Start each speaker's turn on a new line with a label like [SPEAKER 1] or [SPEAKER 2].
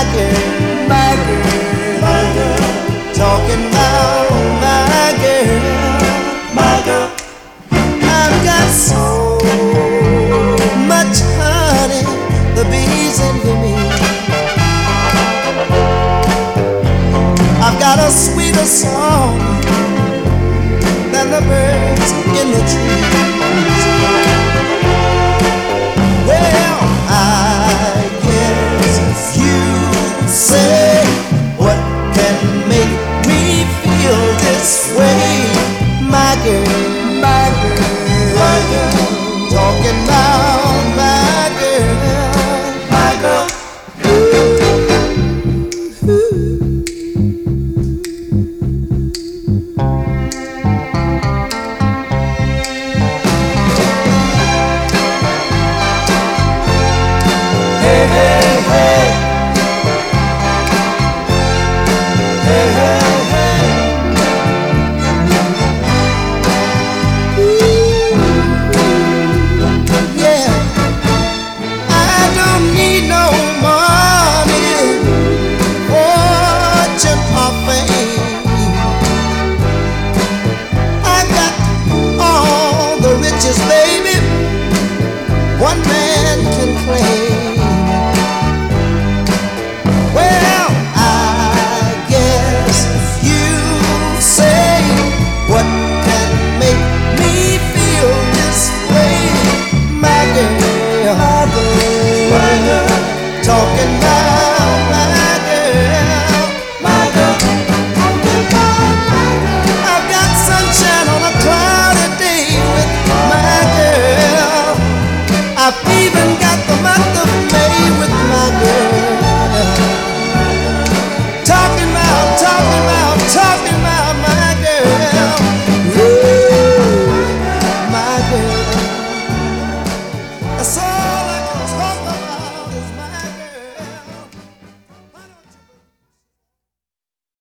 [SPEAKER 1] my girl, my girl, my girl, my girl. I've got so much honey, the bees envy me. I've got a sweeter song than the birds in the trees. this way, my girl. righteous, baby. One man.